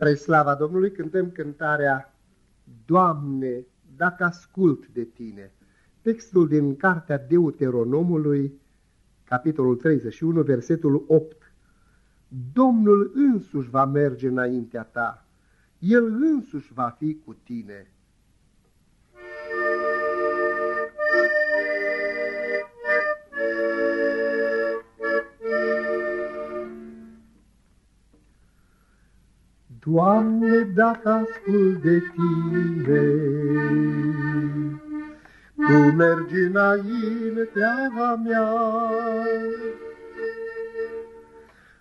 Spre slava Domnului cântăm cântarea Doamne, dacă ascult de Tine. Textul din Cartea Deuteronomului, capitolul 31, versetul 8. Domnul însuși va merge înaintea ta, El însuși va fi cu tine. Doamne, dacă ascult de Tine, Tu mergi înaintea mea.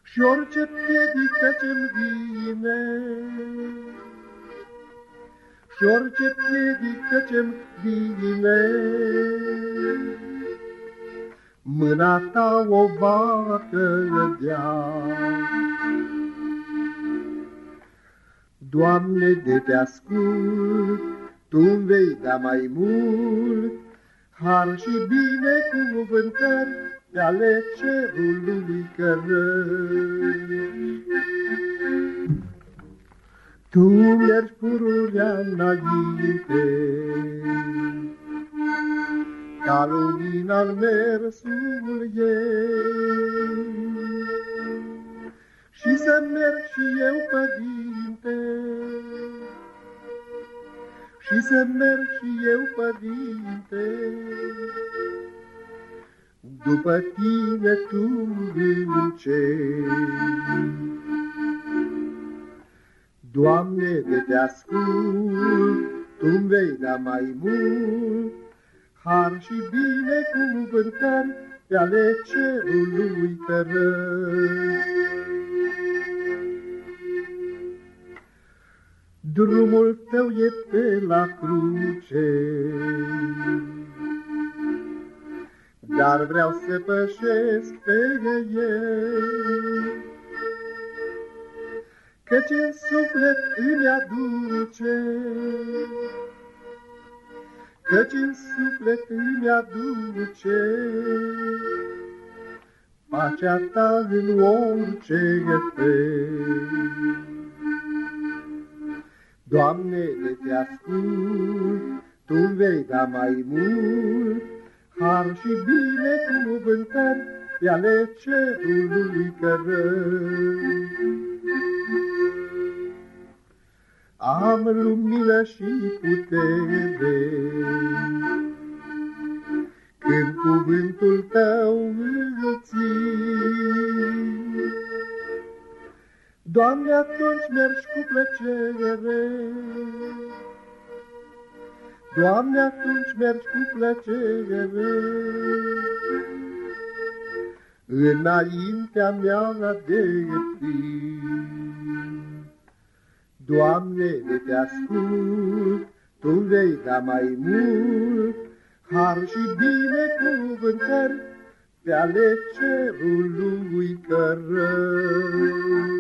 Și orice piedică ce-mi vine, Și orice piedică ce-mi vine, Mâna ta o va cădea. Doamne, de te ascult, Tu vei da mai mult, Har și binecuvântări pe ale cerului cărări. Tu mergi pururea înainte, Ca lumina în mersul ei, și să merg și eu, Părinte, și să merg și eu, Părinte, după tine tu în Doamne, de te ascult, tu-mi vei da mai mult, har și binecuvântări pe ale cerului tărăi. Drumul tău e pe la cruce, Dar vreau să pășesc pe el, Căci în suflet îmi aduce, Căci în suflet îmi aduce, Pacea ta în orice fel. Doamne, de te ascult, Tu vei da mai mult, Har și binecuvântări pe ale cerului cărări. Am lumină și putere, Când cuvântul Tău îl țin, Doamne, atunci mergi cu plăcere. Doamne, atunci mergi cu plăcere. Înaintea mea de Doamne, de te ascult, Tu vei da mai mult, Har și binecuvântări pe ale cerului cărări.